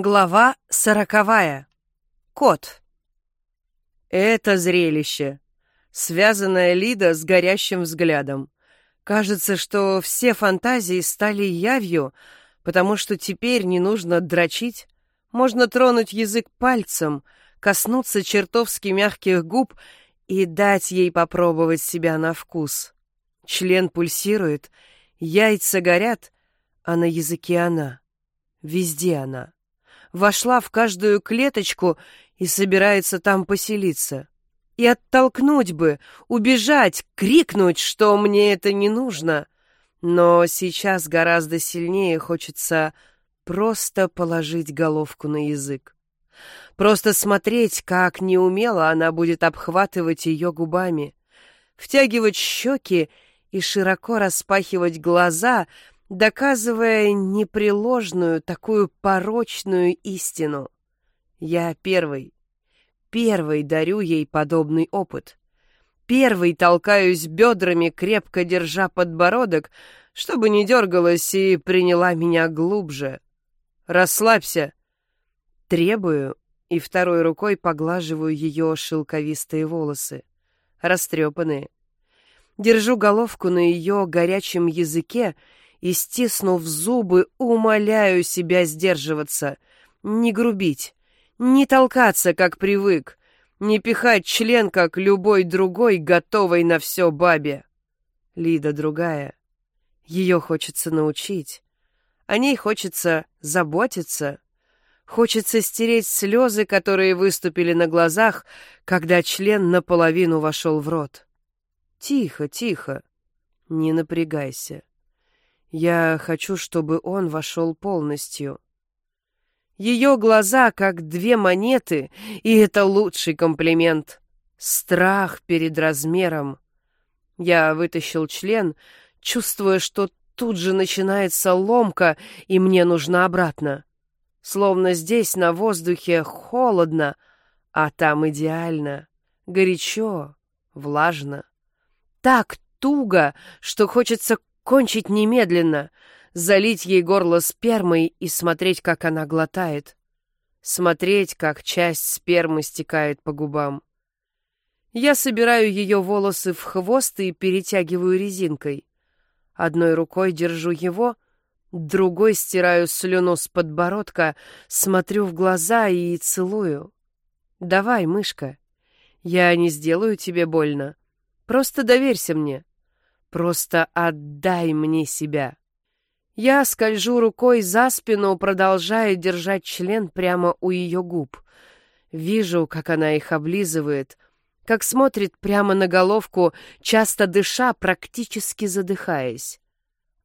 Глава сороковая. Кот. Это зрелище. Связанная Лида с горящим взглядом. Кажется, что все фантазии стали явью, потому что теперь не нужно дрочить. Можно тронуть язык пальцем, коснуться чертовски мягких губ и дать ей попробовать себя на вкус. Член пульсирует, яйца горят, а на языке она. Везде она вошла в каждую клеточку и собирается там поселиться. И оттолкнуть бы, убежать, крикнуть, что мне это не нужно. Но сейчас гораздо сильнее хочется просто положить головку на язык. Просто смотреть, как неумело она будет обхватывать ее губами, втягивать щеки и широко распахивать глаза — доказывая непреложную, такую порочную истину. Я первый, первый дарю ей подобный опыт. Первый толкаюсь бедрами, крепко держа подбородок, чтобы не дергалась и приняла меня глубже. Расслабься. Требую и второй рукой поглаживаю ее шелковистые волосы, растрепанные. Держу головку на ее горячем языке и, стиснув зубы, умоляю себя сдерживаться, не грубить, не толкаться, как привык, не пихать член, как любой другой, готовый на все бабе. Лида другая. Ее хочется научить. О ней хочется заботиться. Хочется стереть слезы, которые выступили на глазах, когда член наполовину вошел в рот. Тихо, тихо. Не напрягайся. Я хочу, чтобы он вошел полностью. Ее глаза как две монеты, и это лучший комплимент. Страх перед размером. Я вытащил член, чувствуя, что тут же начинается ломка, и мне нужно обратно. Словно здесь на воздухе холодно, а там идеально, горячо, влажно. Так туго, что хочется Кончить немедленно, залить ей горло спермой и смотреть, как она глотает. Смотреть, как часть спермы стекает по губам. Я собираю ее волосы в хвост и перетягиваю резинкой. Одной рукой держу его, другой стираю слюну с подбородка, смотрю в глаза и целую. «Давай, мышка, я не сделаю тебе больно. Просто доверься мне. Просто отдай мне себя. Я скольжу рукой за спину, продолжая держать член прямо у ее губ. Вижу, как она их облизывает, как смотрит прямо на головку, часто дыша, практически задыхаясь.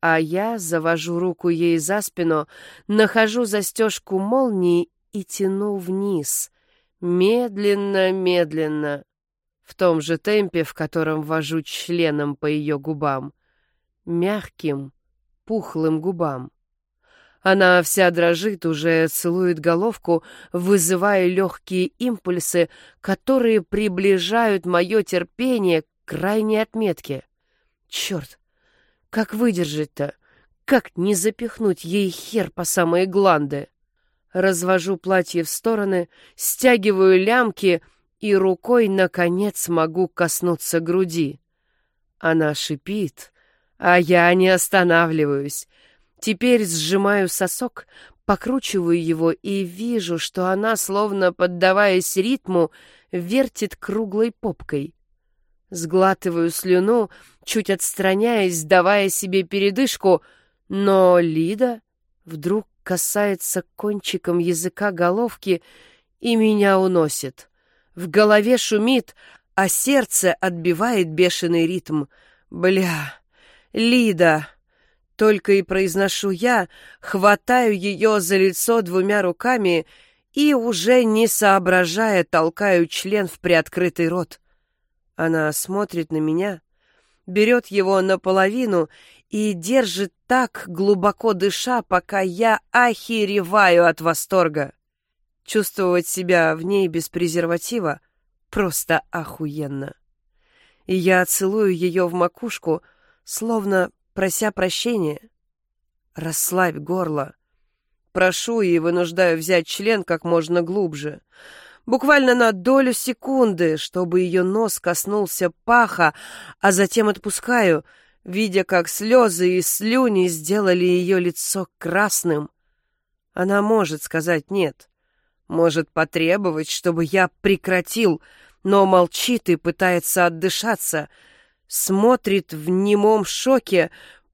А я завожу руку ей за спину, нахожу застежку молнии и тяну вниз. Медленно, медленно в том же темпе, в котором вожу членом по ее губам. Мягким, пухлым губам. Она вся дрожит, уже целует головку, вызывая легкие импульсы, которые приближают мое терпение к крайней отметке. Черт, как выдержать-то? Как не запихнуть ей хер по самые гланды? Развожу платье в стороны, стягиваю лямки — и рукой, наконец, могу коснуться груди. Она шипит, а я не останавливаюсь. Теперь сжимаю сосок, покручиваю его и вижу, что она, словно поддаваясь ритму, вертит круглой попкой. Сглатываю слюну, чуть отстраняясь, давая себе передышку, но Лида вдруг касается кончиком языка головки и меня уносит. В голове шумит, а сердце отбивает бешеный ритм. Бля, Лида! Только и произношу я, хватаю ее за лицо двумя руками и, уже не соображая, толкаю член в приоткрытый рот. Она смотрит на меня, берет его наполовину и держит так, глубоко дыша, пока я охереваю от восторга. Чувствовать себя в ней без презерватива просто охуенно. И я целую ее в макушку, словно прося прощения. Расслабь горло. прошу и вынуждаю взять член как можно глубже. Буквально на долю секунды, чтобы ее нос коснулся паха, а затем отпускаю, видя, как слезы и слюни сделали ее лицо красным. Она может сказать «нет», может потребовать, чтобы я прекратил, но молчит и пытается отдышаться, смотрит в немом шоке,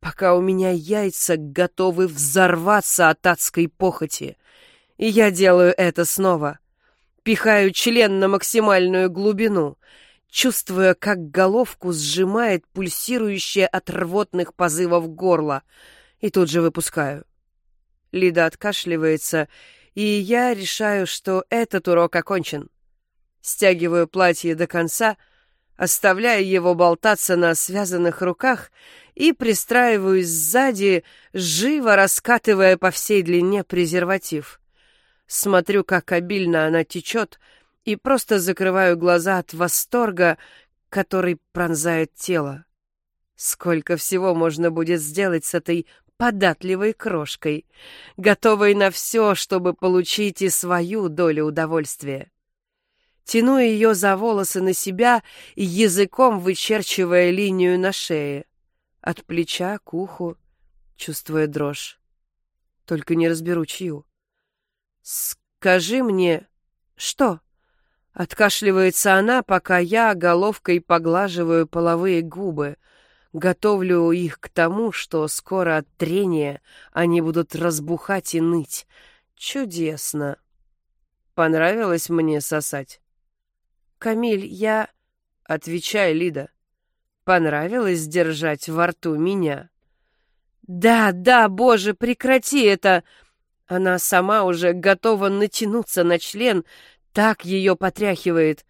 пока у меня яйца готовы взорваться от адской похоти. И я делаю это снова. Пихаю член на максимальную глубину, чувствуя, как головку сжимает пульсирующее от рвотных позывов горло, и тут же выпускаю. Лида откашливается, и я решаю, что этот урок окончен. Стягиваю платье до конца, оставляя его болтаться на связанных руках и пристраиваюсь сзади, живо раскатывая по всей длине презерватив. Смотрю, как обильно она течет, и просто закрываю глаза от восторга, который пронзает тело. Сколько всего можно будет сделать с этой податливой крошкой, готовой на все, чтобы получить и свою долю удовольствия. Тяну ее за волосы на себя, языком вычерчивая линию на шее. От плеча к уху, чувствуя дрожь. Только не разберу, чью. «Скажи мне, что?» Откашливается она, пока я головкой поглаживаю половые губы, готовлю их к тому, что скоро от трения они будут разбухать и ныть. Чудесно. Понравилось мне сосать? «Камиль, я...» «Отвечай, Лида. Понравилось держать во рту меня?» «Да, да, боже, прекрати это!» Она сама уже готова натянуться на член, так ее потряхивает.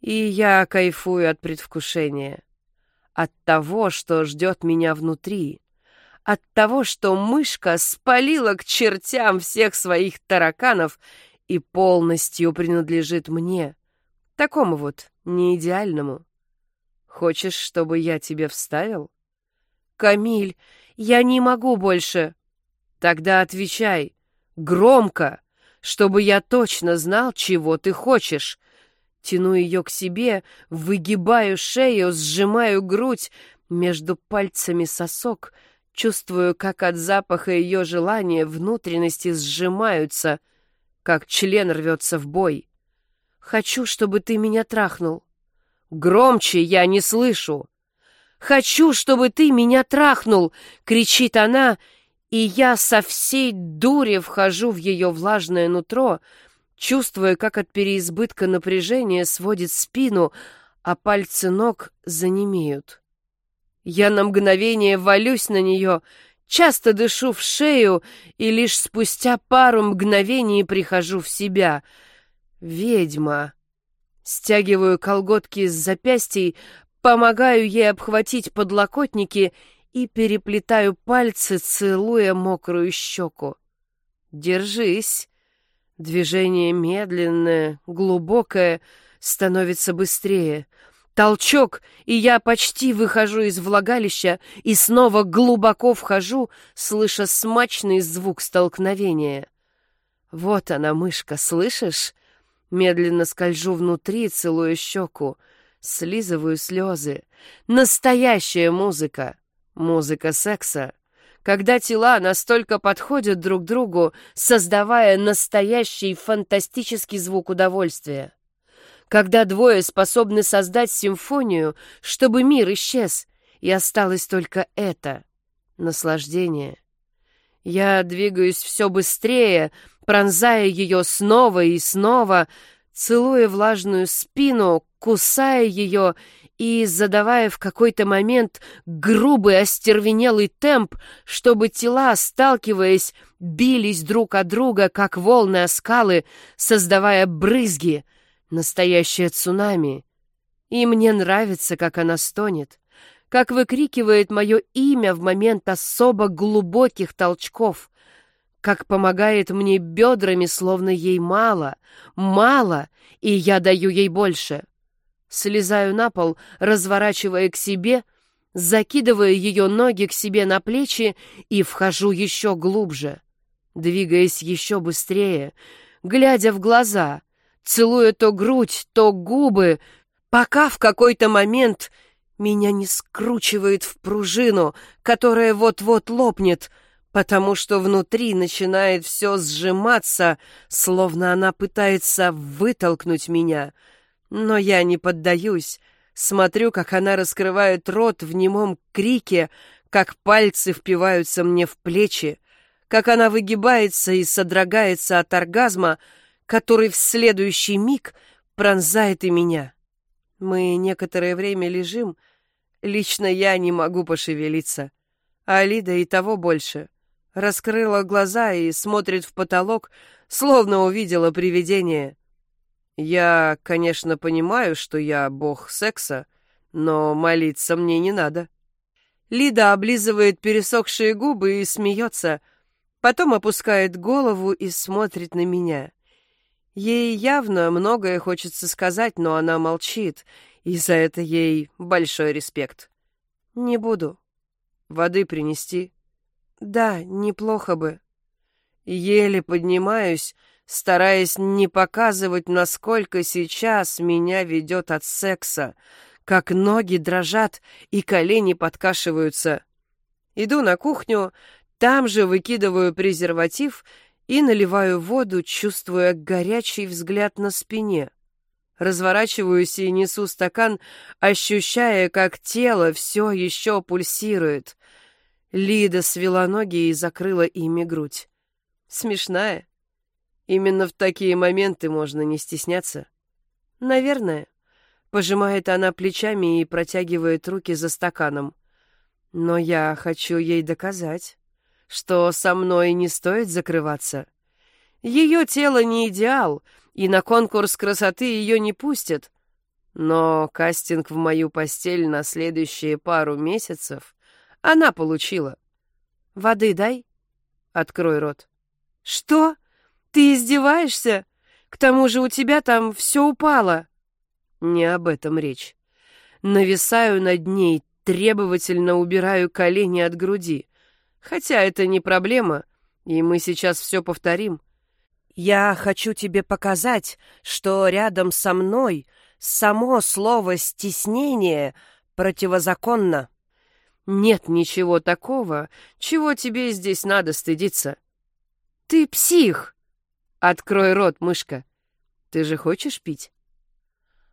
И я кайфую от предвкушения. От того, что ждет меня внутри. От того, что мышка спалила к чертям всех своих тараканов и полностью принадлежит мне. Такому вот, не идеальному. Хочешь, чтобы я тебе вставил? Камиль, я не могу больше. Тогда отвечай. Громко, чтобы я точно знал, чего ты хочешь. Тяну ее к себе, выгибаю шею, сжимаю грудь, между пальцами сосок, чувствую, как от запаха ее желания внутренности сжимаются, как член рвется в бой. Хочу, чтобы ты меня трахнул. Громче я не слышу. Хочу, чтобы ты меня трахнул, кричит она, и я со всей дури вхожу в ее влажное нутро, чувствуя, как от переизбытка напряжения сводит спину, а пальцы ног занемеют. Я на мгновение валюсь на нее, часто дышу в шею и лишь спустя пару мгновений прихожу в себя — Ведьма. Стягиваю колготки с запястий, помогаю ей обхватить подлокотники и переплетаю пальцы, целуя мокрую щеку. Держись. Движение медленное, глубокое, становится быстрее. Толчок, и я почти выхожу из влагалища и снова глубоко вхожу, слыша смачный звук столкновения. Вот она, мышка, слышишь? Медленно скольжу внутри, целую щеку, слизываю слезы. Настоящая музыка. Музыка секса. Когда тела настолько подходят друг другу, создавая настоящий фантастический звук удовольствия. Когда двое способны создать симфонию, чтобы мир исчез, и осталось только это — наслаждение. Я двигаюсь все быстрее, пронзая ее снова и снова, целуя влажную спину, кусая ее и задавая в какой-то момент грубый остервенелый темп, чтобы тела, сталкиваясь, бились друг от друга, как волны о скалы, создавая брызги, настоящее цунами. И мне нравится, как она стонет как выкрикивает мое имя в момент особо глубоких толчков, как помогает мне бедрами, словно ей мало, мало, и я даю ей больше. Слезаю на пол, разворачивая к себе, закидывая ее ноги к себе на плечи и вхожу еще глубже. двигаясь еще быстрее, глядя в глаза, целуя то грудь, то губы, пока в какой-то момент меня не скручивает в пружину, которая вот-вот лопнет, потому что внутри начинает все сжиматься, словно она пытается вытолкнуть меня. Но я не поддаюсь, смотрю, как она раскрывает рот в немом крике, как пальцы впиваются мне в плечи, как она выгибается и содрогается от оргазма, который в следующий миг пронзает и меня. Мы некоторое время лежим, лично я не могу пошевелиться, а Лида и того больше. Раскрыла глаза и смотрит в потолок, словно увидела привидение. Я, конечно, понимаю, что я бог секса, но молиться мне не надо. Лида облизывает пересохшие губы и смеется — Потом опускает голову и смотрит на меня. Ей явно многое хочется сказать, но она молчит, и за это ей большой респект. «Не буду. Воды принести?» «Да, неплохо бы». Еле поднимаюсь, стараясь не показывать, насколько сейчас меня ведет от секса, как ноги дрожат и колени подкашиваются. Иду на кухню, там же выкидываю презерватив и наливаю воду, чувствуя горячий взгляд на спине. Разворачиваюсь и несу стакан, ощущая, как тело все еще пульсирует. Лида свела ноги и закрыла ими грудь. Смешная. Именно в такие моменты можно не стесняться. Наверное. Пожимает она плечами и протягивает руки за стаканом. Но я хочу ей доказать что со мной не стоит закрываться. Ее тело не идеал, и на конкурс красоты ее не пустят. Но кастинг в мою постель на следующие пару месяцев она получила. «Воды дай?» «Открой рот». «Что? Ты издеваешься? К тому же у тебя там все упало». Не об этом речь. Нависаю над ней, требовательно убираю колени от груди. Хотя это не проблема, и мы сейчас все повторим. Я хочу тебе показать, что рядом со мной само слово «стеснение» противозаконно. Нет ничего такого, чего тебе здесь надо стыдиться. Ты псих! Открой рот, мышка. Ты же хочешь пить?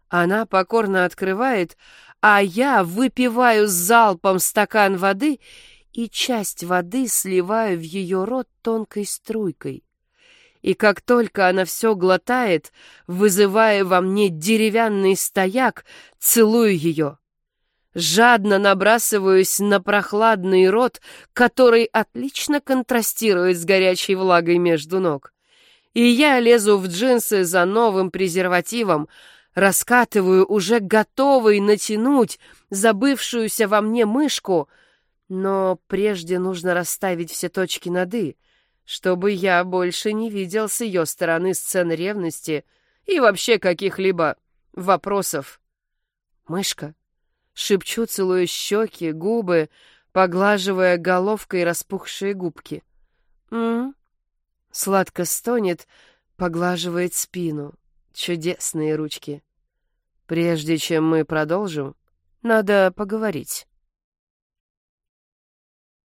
Она покорно открывает, а я выпиваю залпом стакан воды и часть воды сливаю в ее рот тонкой струйкой. И как только она все глотает, вызывая во мне деревянный стояк, целую ее. Жадно набрасываюсь на прохладный рот, который отлично контрастирует с горячей влагой между ног. И я лезу в джинсы за новым презервативом, раскатываю уже готовый натянуть забывшуюся во мне мышку — но прежде нужно расставить все точки над «и», чтобы я больше не видел с ее стороны сцен ревности и вообще каких-либо вопросов. «Мышка», — шепчу, целуя щеки, губы, поглаживая головкой распухшие губки. «М-м-м», сладко стонет, поглаживает спину. Чудесные ручки. Прежде чем мы продолжим, надо поговорить.